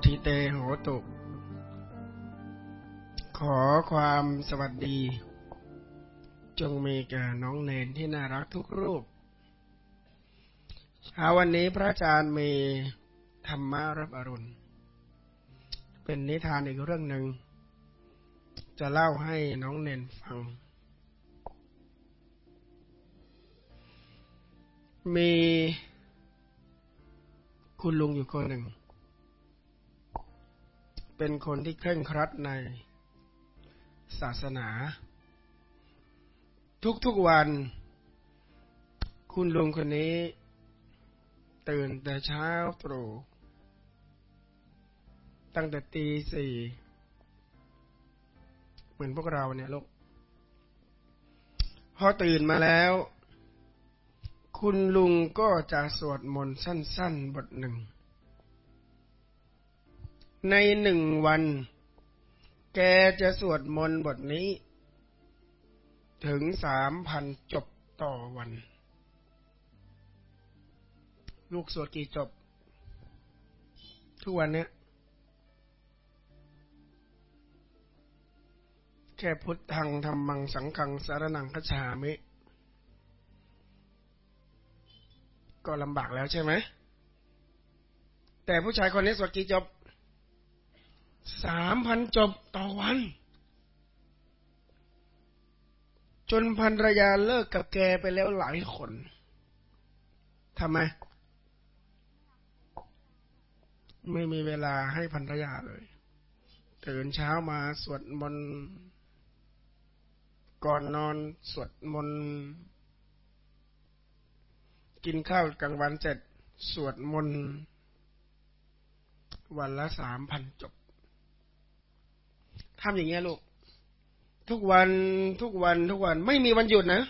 โสธิเตโหตุ ขอความสวัสดี จงมีแก่น้องเนนที่น่ารักทุกรูปเช้าวันนี้พระอาจารย์มีธรรมะรับอรุณ เป็นนิทานอีกเรื่องหนึ่ง จะเล่าให้น้องเนนฟัง มีคุณลุงอยู่คนหนึ่ง เป็นคนที่เคร่งครัดในศาสนา ทุกๆวัน คุณลุงคนนี้ ตื่นแต่เช้าตรู่ตั้งแต่ตีสี่เหมือนพวกเราเนี่ยลูกพอตื่นมาแล้ว คุณลุงก็จะสวดมนต์สั้น ๆ บทหนึ่ง ในหนึ่งวัน แกจะสวดมนต์บทนี้ ถึงสามพันจบต่อวัน ลูกสวดกี่จบ ทุกวันเนี้ยแค่พุทธังธรรมังสังฆังสารนังคชามิ ก็ลำบากแล้วใช่ไหม แต่ผู้ชายคนนี้สวดกี่จบ สามพันจบต่อวัน จนพันรยาเลิกกับแกไปแล้วหลายคนทำไม ไม่มีเวลาให้พันรยาเลย ตื่นเช้ามาสวดมนต์ก่อนนอนสวดมนต์กินข้าวกลางวันเสร็จสวดมนต์วันละสามพันจบ ทำอย่างเงี้ยลูก ทุกวันทุกวันทุกวัน ไม่มีวันหยุดนะ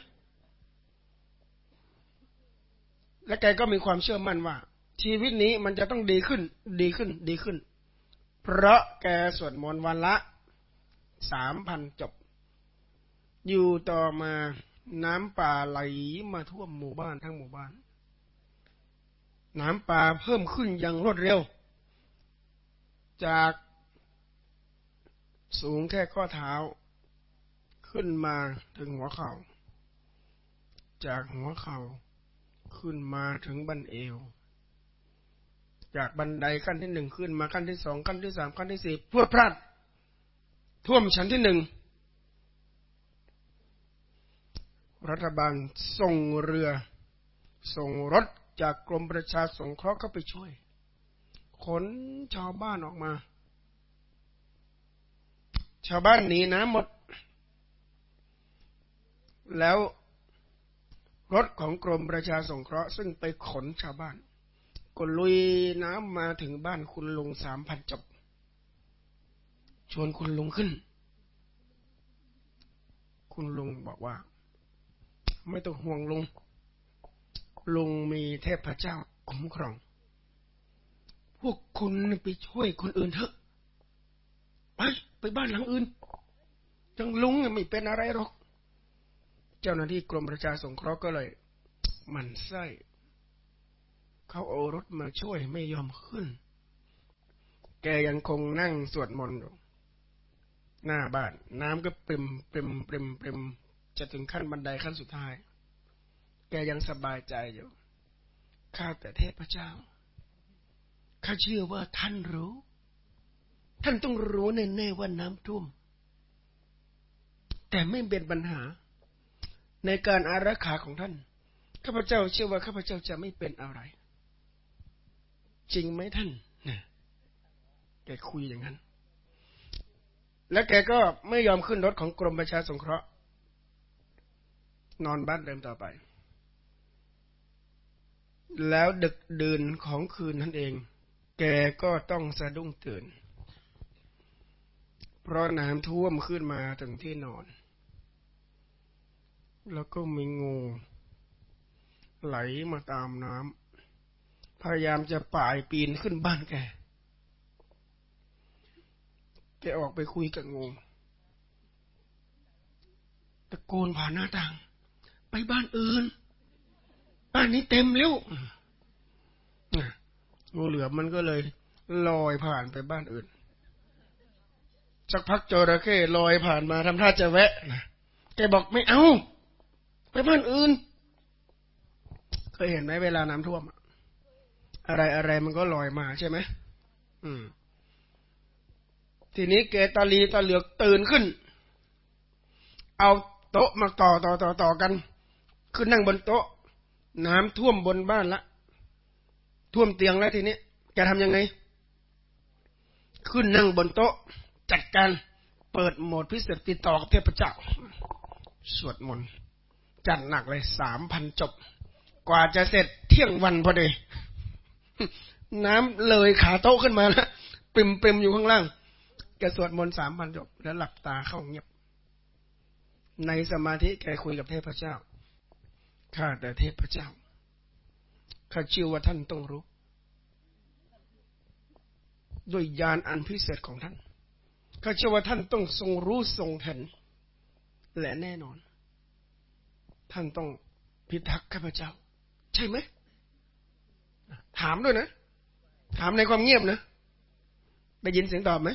และแกก็มีความเชื่อมั่นว่า ชีวิตนี้มันจะต้องดีขึ้น ดีขึ้น ดีขึ้น เพราะแกสวดมนต์วันละสามพันจบ อยู่ต่อมาน้ำป่าไหลมาท่วมหมู่บ้านทั้งหมู่บ้าน น้ำป่าเพิ่มขึ้นอย่างรวดเร็ว จาก สูงแค่ข้อเท้า ขึ้นมาถึงหัวเขา่า จากหัวเขา่าขึ้นมาถึงบันเอว จากบันไดขั้นที่หนึ่งขึ้นมาขั้นที่สองขั้นที่สามขั้นที่สี่พวดพลาดท่วมชั้นที่หนึ่งรัฐบาลส่งเรือ ส่งรถจากกรมประชาสงเคราะห์เข้าไปช่วย ขนชาวบ้านออกมา ชาวบ้านหนีน้ำหมด แล้วรถของกรมประชาสงเคราะห์ซึ่งไปขนชาวบ้านก็ลุยน้ำมาถึงบ้านคุณลุงสามพันจบ ชวนคุณลุงขึ้น คุณลุงบอกว่า ไม่ต้องห่วงลุง ลุงมีเทพเจ้าคุ้มครอง พวกคุณไปช่วยคนอื่นเถอะ ไปไปบ้านหลังอื่นจังลุงไม่เป็นอะไรหรอก เจ้าหน้าที่กรมประชาสงเคราะห์ก็เลย มันไส้เขาเอารถมาช่วยไม่ยอมขึ้น แกยังคงนั่งสวดมนต์อยู่หน้าบ้าน น้ำก็ปริมปริมปริมปริมจะถึงขั้นบันไดขั้นสุดท้าย แกยังสบายใจอยู่ข้าแต่เทพเจ้าข้าเชื่อว่าท่านรู้ ท่านต้องรู้แน่ๆว่าน้ำท่วม แต่ไม่เป็นปัญหา ในการอารักขาของท่าน ข้าพเจ้าเชื่อว่าข้าพเจ้าจะไม่เป็นอะไร จริงไหมท่านนะแกคุยอย่างนั้น และแกก็ไม่ยอมขึ้นรถของกรมประชาสงเคราะห์ นอนบ้านเดิมต่อไป แล้วดึกดื่นของคืนนั่นเอง แกก็ต้องสะดุ้งตื่น เพราะน้ำท่วมขึ้นมาถึงที่นอน แล้วก็มีงูไหลมาตามน้ำพยายามจะป่ายปีนขึ้นบ้านแก แกออกไปคุยกับงูตะโกนผ่านหน้าต่าง ไปบ้านอื่น บ้านนี้เต็มแล้วงูเหลือมมันก็เลยลอยผ่านไปบ้านอื่น สักพักจระเข้ลอยผ่านมาทำท่าจะแวะนะแกบอกไม่เอา ไปบ้านอื่น เคยเห็นไหมเวลาน้ำท่วม อะไรอะไรมันก็ลอยมาใช่ไหมอืม ทีนี้เกตาลีตาเหลือกตื่นขึ้น เอาโต๊ะมาต่อต่อต่อต่อกัน ขึ้นนั่งบนโต๊ะ น้ำท่วมบนบ้านละท่วมเตียงแล้วทีนี้แกทำยังไง ขึ้นนั่งบนโต๊ะ จัดการเปิดโหมดพิเศษติดต่อกับเทพเจ้า สวดมนต์จัดหนักเลยสามพันจบ กว่าจะเสร็จเที่ยงวันพอดี น้ำเลยขาโต๊ะขึ้นมาแล้วปิมปิมอยู่ข้างล่างแกสวดมนต์สามพันจบ แล้วหลับตาเข้าเงียบ ในสมาธิแกคุยกับเทพเจ้าข้าแต่เทพเจ้าข้าเชื่อว่าท่านต้องรู้ ด้วยญาณอันพิเศษของท่าน ข้าเชื่อว่าท่านต้องทรงรู้ทรงเห็น และแน่นอน ท่านต้องพิทักษ์ข้าพเจ้า ใช่ไหมถามด้วยนะ ถามในความเงียบนะได้ยินเสียงตอบไหม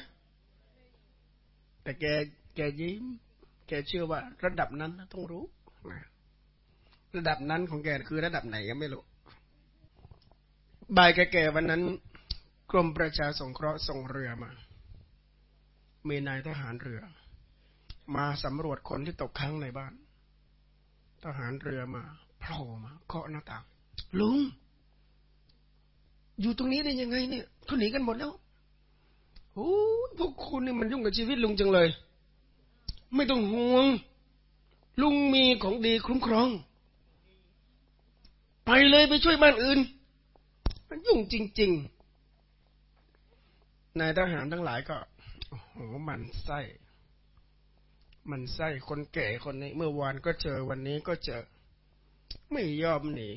แต่แกแกยิ้ม แกเชื่อว่า ระดับนั้นต้องรู้ระดับนั้นของแกคือระดับไหนก็ไม่รู้บ่ายแก่ๆวันนั้น กรมประชาสงเคราะห์ส่งเรือมา มีนายทหารเรือ มาสำรวจคนที่ตกค้างในบ้าน ทหารเรือมาโผล่มาเคาะหน้าต่าง ลุง อยู่ตรงนี้ได้ยังไงเนี่ยเขาหนีกันหมดแล้วโอ้พวกคุณนี่มันยุ่งกับชีวิตลุงจังเลย ไม่ต้องห่วง ลุงมีของดีคุ้มครอง ไปเลยไปช่วยบ้านอื่น มันยุ่งจริง ๆ นายทหารทั้งหลายก็ โอ้โหมันไส้มันไส้คนแก่คนนี้ เมื่อวานก็เจอวันนี้ก็เจอ ไม่ยอมหนี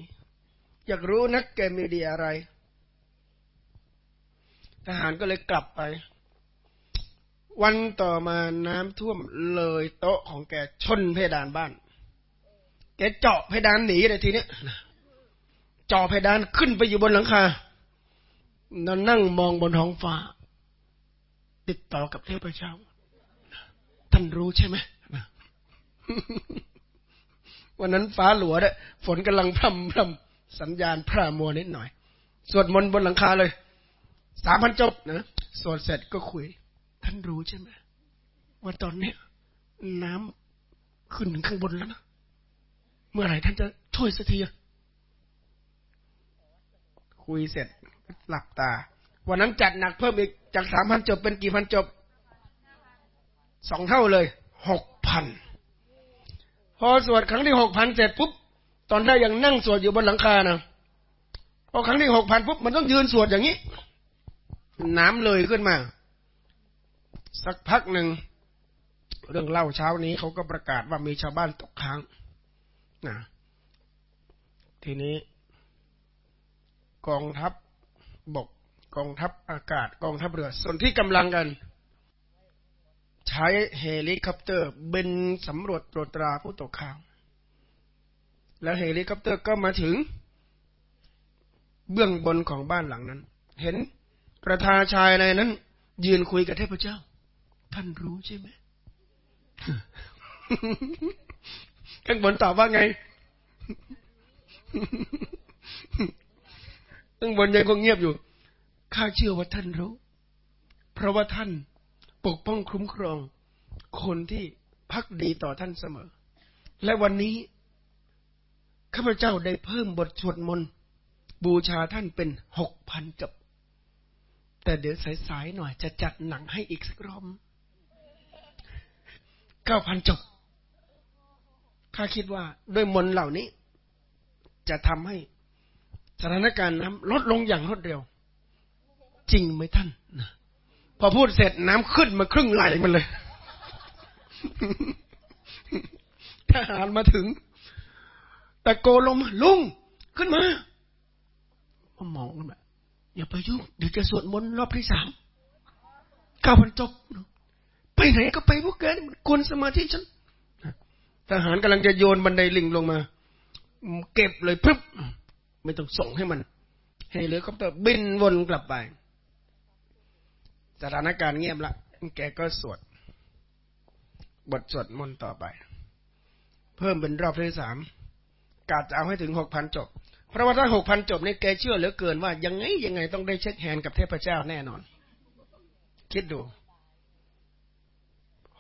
อยากรู้นักแกมีดีอะไร ทหารก็เลยกลับไป วันต่อมาน้ำท่วมเลยโต๊ะของแกชนเพดานบ้าน แกเจาะเพดานหนีเลยทีนี้เจาะเพดานขึ้นไปอยู่บนหลังคานอนนั่งมองบนท้องฟ้า ติดต่อกับเทพเจ้า ท่านรู้ใช่ไหมวันนั้นฟ้าหลัวเนี่ยฝนกำลังพรำพรำสัญญาณพระมัวนิดหน่อย สวดมนต์บนหลังคาเลย สามพันจบนะสวดเสร็จก็คุย ท่านรู้ใช่ไหมว่าตอนนี้น้ำขึ้นถึงข้างบนแล้วนะ เมื่อไหร่ท่านจะช่วยสักทีคุยเสร็จหลับตา วันนั้นจัดหนักเพิ่มอีก จากสามพันจบเป็นกี่พันจบสองเท่าเลยหกพันพอสวดครั้งที่หกพันเสร็จปุ๊บตอนได้ยังนั่งสวดอยู่บนหลังคานะพอครั้งที่หกพันปุ๊บมันต้องยืนสวดอย่างนี้ น้ำเลยขึ้นมา สักพักหนึ่ง เรื่องเล่าเช้านี้เขาก็ประกาศว่ามีชาวบ้านตกค้างนะทีนี้ กองทัพบก กองทัพอากาศกองทัพเรือส่วนที่กำลังกัน ใช้เฮลิคอปเตอร์บินสำรวจตรวจตราผู้ตกค้างแล้วเฮลิคอปเตอร์ก็มาถึง เบื้องบนของบ้านหลังนั้น เห็นกระทาชายในนั้น ยืนคุยกับเทพเจ้า ท่านรู้ใช่ไหมข้างบนตอบว่าไงข้างบนยังคงเงียบอยู่ ข้าเชื่อว่าท่านรู้ เพราะว่าท่านปกป้องคุ้มครอง คนที่พักดีต่อท่านเสมอ และวันนี้ข้าพเจ้าได้เพิ่มบทสวดมนต์บูชาท่านเป็นหกพันจบ แต่เดี๋ยวสายๆหน่อยจะจัดหนังให้อีกสักรอบเก้าพันจบ ข้าคิดว่าด้วยมนต์เหล่านี้ จะทำให้สถานการณ์น้ำลดลงอย่างรวดเร็ว จริงไหมท่านนะพอพูดเสร็จน้ำขึ้นมาครึ่งไหลมันเลย ทหารมาถึง ตะโกนลงมาลุง ขึ้นมาพอมองกันแบบอย่าไปยุ่งเดี๋ยวจะสวดมนต์รอบที่สามก้าวพันจบไปไหนก็ไปพวกแกมันกวนสมาธิฉันทหารกำลังจะโยนบันไดลิงลงมา เก็บเลยพึบไม่ต้องส่งให้มันให้เฮลิคอปเตอร์บินวนกลับไป สถานการณ์เงียบละ แกก็สวด บทสวดมนต์ต่อไป เพิ่มเป็นรอบที่สามกะจะเอาให้ถึงหกพันจบ เพราะว่าถ้าหกพันจบนี่แกเชื่อเหลือเกินว่า ยังไงยังไงต้องได้ shake hand กับเทพเจ้าแน่นอน คิดดู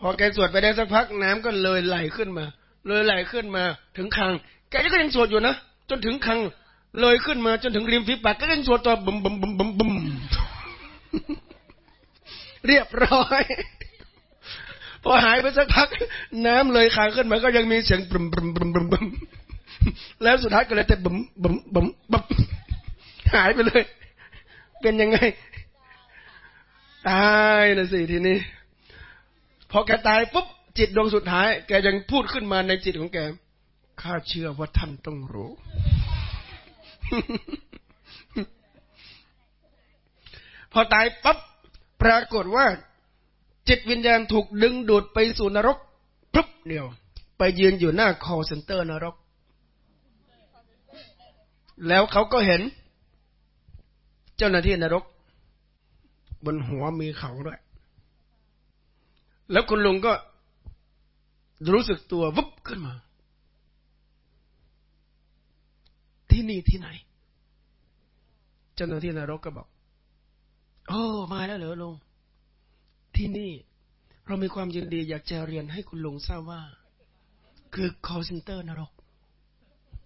พอแกสวดไปได้สักพักน้ำก็เลยไหลขึ้นมา เลยไหลขึ้นมา ถึงคัง แกก็ยังสวดอยู่นะจนถึงคัง เลยขึ้นมาจนถึงริมฝีปากก็ยังสวดต่อบุมบุมบุมบุมบุม เรียบร้อยพอหายไปสักพัก น้ำเลยขางขึ้นมาก็ยังมีเสียงบุมบุมบุมบุมบุมแล้วสุดท้ายก็เลยแต่บุมบุมบุมบุมหายไปเลย เป็นยังไง ตายนะสิทีนี้ พอแกตายปุ๊บจิตดวงสุดท้าย แกยังพูดขึ้นมาในจิตของแกข้าเชื่อว่าท่านต้องรู้ พอตายปั๊บ ปรากฏว่าจิตวิญญาณถูกดึงดูดไปสู่นรกปุ๊บเดียว ไปยืนอยู่หน้า call center นรก แล้วเขาก็เห็น เจ้าหน้าที่นรก บนหัวมีเขาด้วย แล้วคุณลุงก็รู้สึกตัววุบขึ้นมา ที่นี่ที่ไหน เจ้าหน้าที่นรกก็บอก โอ้มาแล้วเหรอลุงที่นี่เรามีความยินดีอยากจะเรียนให้คุณลุงทราบว่า คือ call center นรก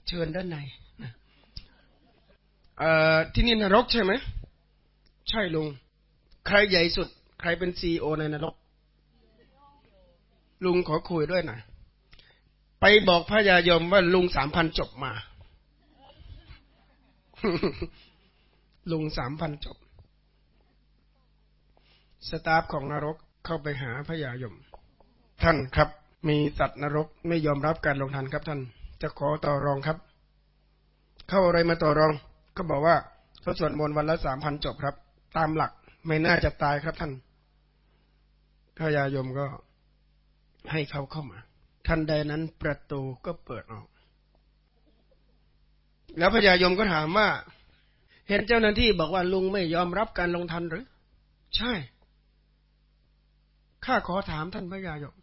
เชิญด้านในเอ่อที่นี่นรกใช่ไหม ใช่ลุง ใครใหญ่สุด ใครเป็นซีโอในนรก ลุงขอคุยด้วยหน่อยไปบอกพระยายมว่าลุงสามพันจบมา ลุงสามพันจบ สตาฟของนรกเข้าไปหาพระยายม ท่านครับ มีสัตว์นรกไม่ยอมรับการลงทันครับท่าน จะขอต่อรองครับ เข้าอะไรมาต่อรอง ก็บอกว่าเขาสวดมนต์วันละสามพันจบครับ ตามหลักไม่น่าจะตายครับท่านพระยายมก็ให้เขาเข้ามา ทันใดนั้นประตูก็เปิดออก แล้วพระยายมก็ถามว่า เห็นเจ้าหน้าที่บอกว่าลุงไม่ยอมรับการลงทันหรือ ใช่ ข้าขอถามท่านพระยายก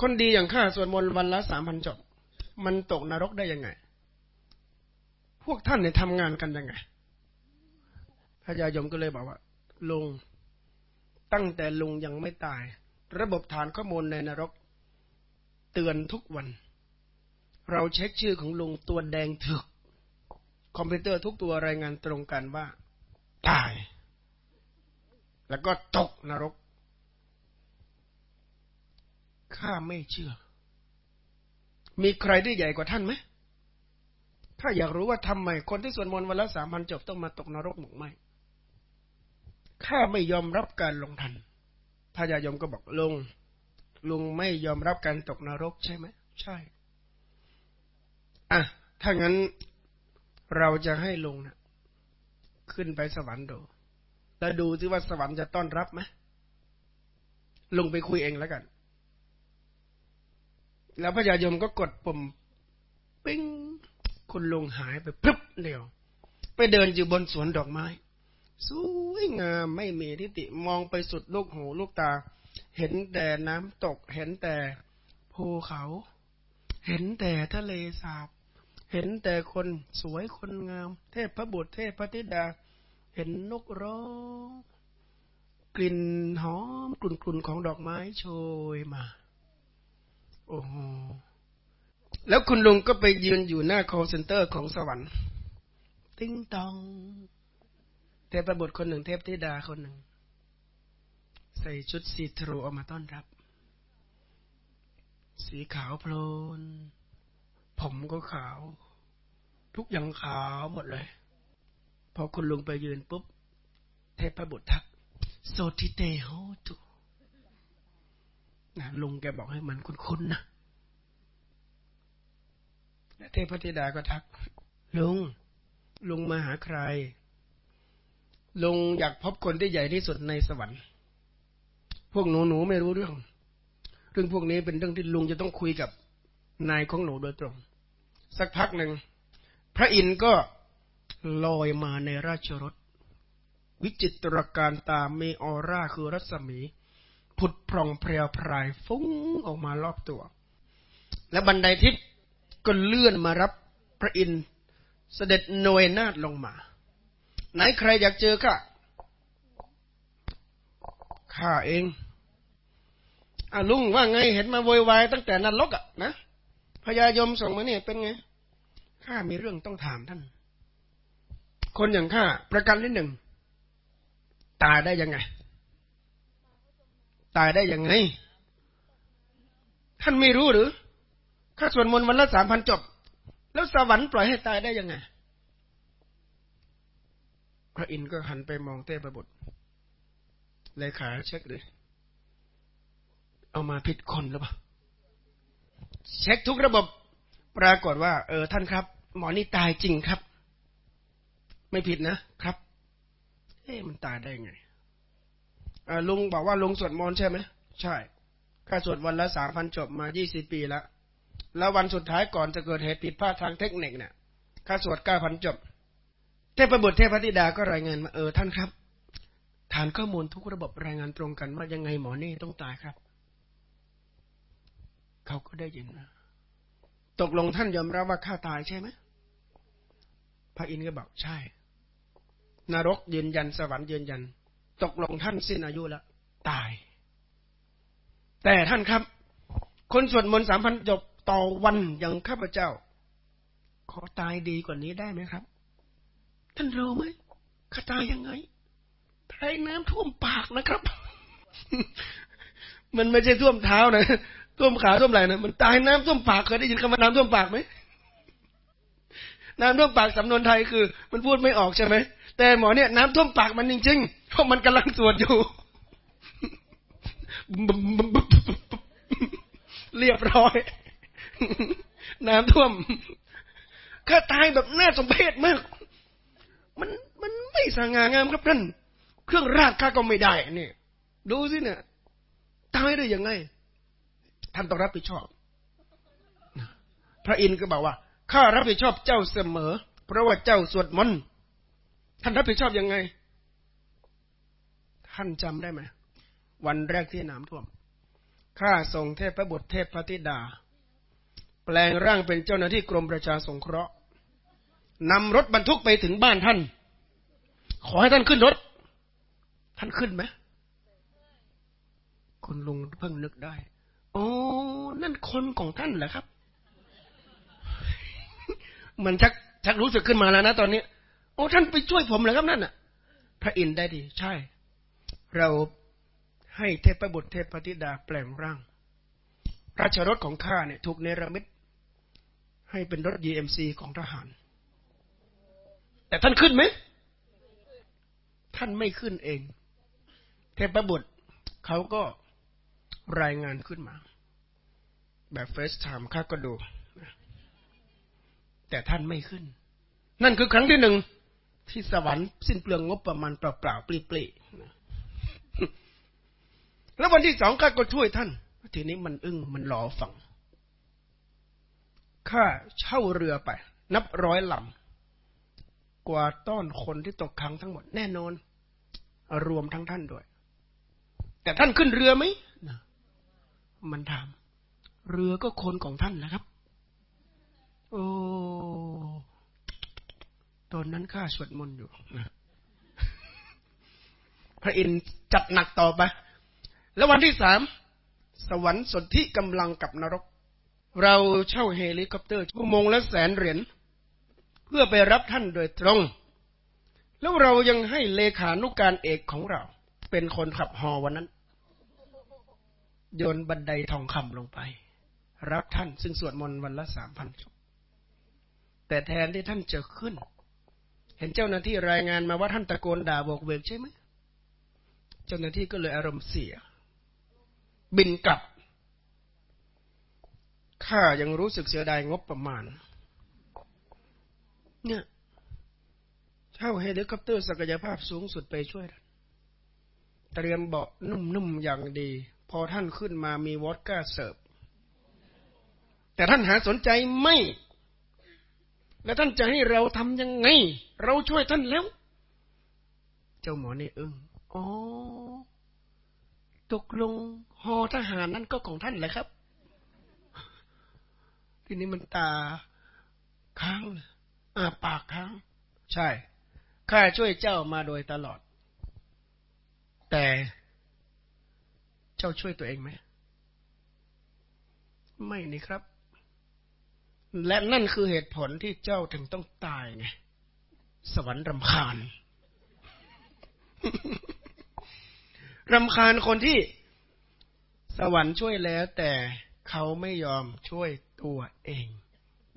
คนดีอย่างข้าสวดมนต์วันละสามพันจบ มันตกนรกได้ยังไง พวกท่านเนี่ยทำงานกันยังไง พระยายมก็เลยบอกว่า ลุงตั้งแต่ลุงยังไม่ตาย ระบบฐานข้อมูลในนรก เตือนทุกวัน เราเช็คชื่อของลุงตัวแดงถึก คอมพิวเตอร์ทุกตัวรายงานตรงกันว่า ตาย แล้วก็ตกนรก ข้าไม่เชื่อ มีใครที่ใหญ่กว่าท่านไหมข้าอยากรู้ว่าทำไมคนที่สวดมนต์วันละสามพันจบต้องมาตกนรกหมกไหมข้าไม่ยอมรับการลงทันพระยายมก็บอกลุงลุงไม่ยอมรับการตกนรกใช่ไหมใช่ อะ ถ้างั้นเราจะให้ลุงนะขึ้นไปสวรรค์ดูแล้วดูที่ว่าสวรรค์จะต้อนรับไหมลุงไปคุยเองแล้วกัน แล้วพระยายมก็กดปุ่มปิ้งคุณลุงหายไปพรึบเดียว ไปเดินอยู่บนสวนดอกไม้ สวยงามไม่มีทิฏฐิมองไปสุดลูกหูลูกตา เห็นแต่น้ำตก เห็นแต่ภูเขา เห็นแต่ทะเลสาบ เห็นแต่คนสวยคนงาม เทพพระบุตรเทพพระธิดา เห็นนกร้องกลิ่นหอมกลุ่นๆของดอกไม้โชยมา โอ้โหแล้วคุณลุงก็ไปยืนอยู่หน้า call center ของสวรรค์ ติ้งตอง เทพบุตรคนหนึ่งเทพธิดาคนหนึ่ง ใส่ชุดสีทรูออกมาต้อนรับ สีขาวโพลน ผมก็ขาว ทุกอย่างขาวหมดเลย พอคุณลุงไปยืนปุ๊บ เทพบุตรทัก โซติเตโฮตุ นะลุงแกบอกให้มันคุ้นๆนะเทพธิดาก็ทัก ลุง ลุงมาหาใคร ลุงอยากพบคนที่ใหญ่ที่สุดในสวรรค์ พวกหนูหนูไม่รู้เรื่อง เรื่องพวกนี้เป็นเรื่องที่ลุงจะต้องคุยกับนายของหนูโดยตรง สักพักหนึ่ง พระอินทร์ก็ลอยมาในราชรถ วิจิตรการตาเมออร่าคือรัศมี ผุดพร่องเพรียวพรายฟุ้งออกมารอบตัว และบันไดทิพย์ก็เลื่อนมารับพระอินทร์เสด็จโนยนาฏลงมา ไหนใครอยากเจอข้าข้าเองอาลุงว่าไงเห็นมาโวยวายตั้งแต่นรกอะนะพญายมส่งมาเนี่ยเป็นไงข้ามีเรื่องต้องถามท่าน คนอย่างข้าประกันนิดหนึ่ง ตายได้ยังไง ตายได้ยังไง ท่านไม่รู้หรือข้าสวดมนต์วันละสามพันจบ แล้วสวรรค์ปล่อยให้ตายได้ยังไง พระอินทร์ก็หันไปมองเทพบุตรเลขาเช็คเลย เอามาผิดคนหรือเปล่า เช็คทุกระบบ ปรากฏว่า เออท่านครับ หมอนี่ตายจริงครับ ไม่ผิดนะครับ เอ๊ะมันตายได้ไง ลุงบอกว่าลุงสวดมนต์ใช่ไหมใช่ข้าสวดวันละสามพันจบมายี่สิบปีแล้วแล้ววันสุดท้ายก่อนจะเกิดเหตุผิดพลาดทางเทคนิคเนี่ยข้าสวดเก้าพันจบ เทพบุตรเทพธิดาก็รายงานมาเออท่านครับ ฐานข้อมูลทุกระบบรายงานตรงกันว่ายังไงหมอนี่ต้องตายครับ เขาก็ได้ยินนะตกลงท่านยอมรับว่าข้าตายใช่ไหมพระอินทร์ก็บอกใช่ นรกยืนยันสวรรค์ยืนยัน ตกลงท่านสิ้นอายุแล้ว ตาย แต่ท่านครับ คนสวดมนต์สามพันจบต่อวันอย่างข้าพเจ้า ขอตายดีกว่านี้ได้ไหมครับ ท่านรู้ไหมข้าตายยังไงไายน้ำท่วมปากนะครับ มันไม่ใช่ท่วมเท้านะท่วมขาท่วมไหล่นะมันตายน้ำท่วมปากเคยได้ยินคำว่าน้ำท่วมปากไหมน้ำท่วมปากสำนวนไทยคือ มันพูดไม่ออกใช่ไหมแต่หมอเนี่ยน้ำท่วมปากมันจริงๆ เพราะมันกำลังสวดอยู่ เรียบร้อย น้ำท่วมข้าตายแบบน่าสมเพชมาก มันมันไม่สง่างามครับท่าน เครื่องราชข้าก็ไม่ได้นี่ดูสิเนี่ยตายได้ยังไงท่านต้องรับผิดชอบ พระอินทร์ก็บอกว่าข้ารับผิดชอบเจ้าเสมอ เพราะว่าเจ้าสวดมนต์ท่านรับผิดชอบยังไง ท่านจำได้ไหมวันแรกที่น้ำท่วม ข้าส่งเทพบุตรเทพพระธิดา แปลงร่างเป็นเจ้าหน้าที่กรมประชาสงเคราะห์นำรถบรรทุกไปถึงบ้านท่าน ขอให้ท่านขึ้นรถ ท่านขึ้นไหมคุณลุงเพิ่งนึกได้ โอ้นั่นคนของท่านเหรอครับ มันชักชักรู้สึกขึ้นมาแล้วนะตอนนี้ โอ้ท่านไปช่วยผมเหรอครับนั่นน่ะ พระอินทร์ได้ดี ใช่ เราให้เทพบุตรเทพธิดาแปลงร่าง ราชรถของข้าเนี่ยถูกเนรมิตให้เป็นรถ GMC ของทหาร แต่ท่านขึ้นไหม ท่านไม่ขึ้นเอง เทพบุตรเขาก็รายงานขึ้นมา แบบเฟสไทม์ข้าก็ดู แต่ท่านไม่ขึ้น นั่นคือครั้งที่หนึ่งที่สวรรค์สิ้นเปลืองงบประมาณเปล่าๆปลีๆ แล้ววันที่สองข้าก็ช่วยท่าน ทีนี้มันอึ้งมันหลอฟังข้าเช่าเรือไป นับร้อยลำกว่าต้อนคนที่ตกค้างทั้งหมดแน่นอน รวมทั้งท่านด้วย แต่ท่านขึ้นเรือไหมมันถามเรือก็คนของท่านนะครับ โอ้ ตอนนั้นข้าสวดมนต์อยู่ พระอินทร์จัดหนักต่อไป แล้ววันที่สามสวรรค์สนธิกำลังกับนรก เราเช่าเฮลิคอปเตอร์ชั่วโมงละแสนเหรียญเพื่อไปรับท่านโดยตรง แล้วเรายังให้เลขานุการเอกของเรา เป็นคนขับฮอวันนั้น โยนบันไดทองคำลงไป รับท่านซึ่งสวดมนต์วันละสามพันจบแต่แทนที่ท่านจะขึ้น เห็นเจ้าหน้าที่รายงานมาว่าท่านตะโกนด่าบอกเวกใช่ไหม จ้าหน้าที่ก็เลยอารมณ์เสีย บินกลับ ข้ายังรู้สึกเสียดายงบประมาณ เนี่ยเช่าเฮลิคอปเตอร์ศักยภาพสูงสุดไปช่วยท่านเตรียมเบาะนุ่มๆอย่างดี พอท่านขึ้นมามีวอดก้าเสิร์ฟ แต่ท่านหาสนใจไม่ แล้วท่านจะให้เราทำยังไง เราช่วยท่านแล้ว เจ้าหมอนี่อึ้ง อ๋อ ตกลงหอทหารนั่นก็ของท่านแหละครับ ทีนี้มันตาค้างเลยอาปากค้าง ใช่ ข้าช่วยเจ้ามาโดยตลอด แต่เจ้าช่วยตัวเองไหม ไม่นี่ครับ และนั่นคือเหตุผลที่เจ้าถึงต้องตายไง สวรรค์รำคาญ รำคาญคนที่สวรรค์ช่วยแล้ว แต่เขาไม่ยอมช่วยตัวเอง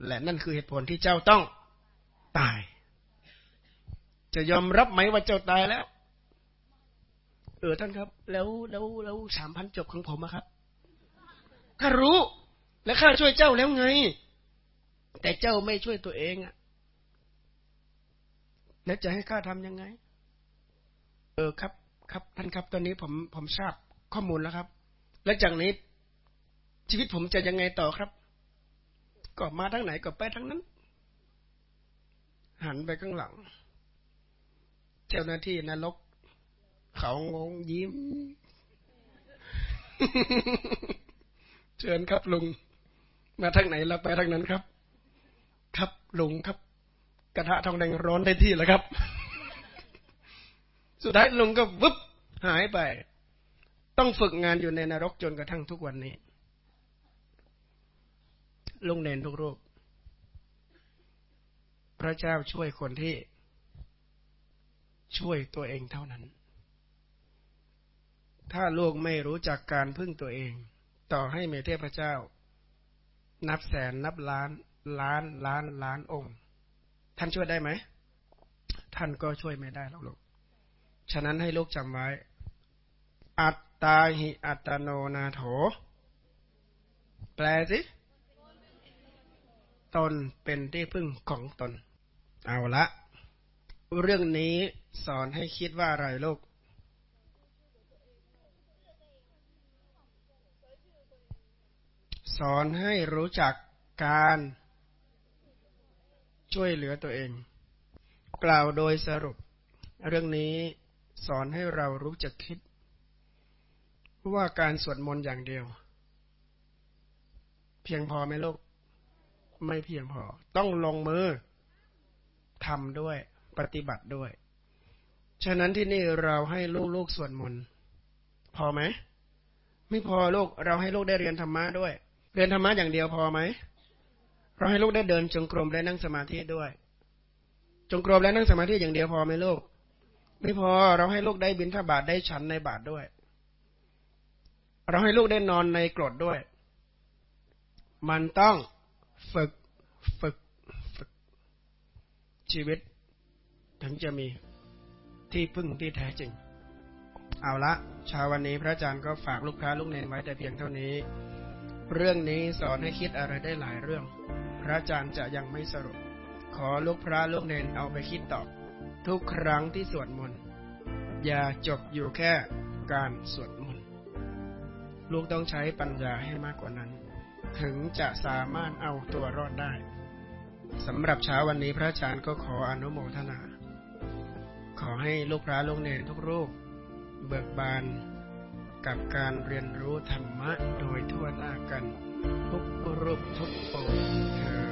และนั่นคือเหตุผลที่เจ้าต้องตาย จะยอมรับไหมว่าเจ้าตายแล้ว เออท่านครับ แล้วแล้วแล้วสามพันจบของผมอะครับข้ารู้ และข้าช่วยเจ้าแล้วไง แต่เจ้าไม่ช่วยตัวเองอะแล้วจะให้ข้าทำยังไง เออครับ ครับท่านครับตอนนี้ผมผมทราบข้อมูลแล้วครับ และจากนี้ชีวิตผมจะยังไงต่อครับ ก็มาทางไหนก็ไปทางนั้น หันไปข้างหลัง เจ้าหน้าที่นรกเขางงยิ้ม เชิญครับลุง มาทางไหนเราไปทางนั้นครับ ครับลุงครับ กระทะทองแดงร้อนได้ที่แล้วครับ สุดท้ายลุงก็วึบ หายไป ต้องฝึกงานอยู่ในนรกจนกระทั่งทุกวันนี้ลุงเนนทุกรูป พระเจ้าช่วยคนที่ช่วยตัวเองเท่านั้น ถ้าลูกไม่รู้จักการพึ่งตัวเอง ต่อให้เมเทพเจ้า นับแสนนับล้าน ล้านล้านล้านองค์ ท่านช่วยได้ไหม ท่านก็ช่วยไม่ได้หรอกลูก ฉะนั้นให้ลูกจำไว้ อัตตาหิอัตโนนาโถ แปลสิ ตนเป็นที่พึ่งของตน เอาละ เรื่องนี้สอนให้คิดว่าอะไรลูก สอนให้รู้จักการช่วยเหลือตัวเอง กล่าวโดยสรุป เรื่องนี้สอนให้เรารู้จักคิด ว่าการสวดมนต์อย่างเดียว เพียงพอไหมลูก ไม่เพียงพอ ต้องลงมือทำด้วย ปฏิบัติด้วย ฉะนั้นที่นี่เราให้ลูกๆสวดมนต์พอไหมไม่พอลูก เราให้ลูกได้เรียนธรรมะด้วย เรียนธรรมะอย่างเดียวพอไหมเราให้ลูกได้เดินจงกรมและนั่งสมาธิด้วย จงกรมและนั่งสมาธิอย่างเดียวพอไหมลูก ไม่พอเราให้ลูกได้บินทบาทได้ฉันในบาทด้วย เราให้ลูกได้นอนในกรดด้วย มันต้องฝึกฝึกฝึก ชีวิต ถึงจะมีที่พึ่งที่แท้จริง เอาละชาววันนี้พระอาจารย์ก็ฝากลูกค้าลูกเนนไว้แต่เพียงเท่านี้ เรื่องนี้สอนให้คิดอะไรได้หลายเรื่อง พระอาจารย์จะยังไม่สรุป ขอลูกพระลูกเนนเอาไปคิดต่อทุกครั้งที่สวดมนต์อย่าจบอยู่แค่การสวดม ลูกต้องใช้ปัญญาให้มากกว่านั้น ถึงจะสามารถเอาตัวรอดได้สำหรับเช้าวันนี้พระอาจารย์ก็ขออนุโมทนา ขอให้ลูกพระลูกเนรทุกรูป เบิกบานกับการเรียนรู้ธรรมะโดยทั่วหน้ากัน ทุกรูปทุกองค์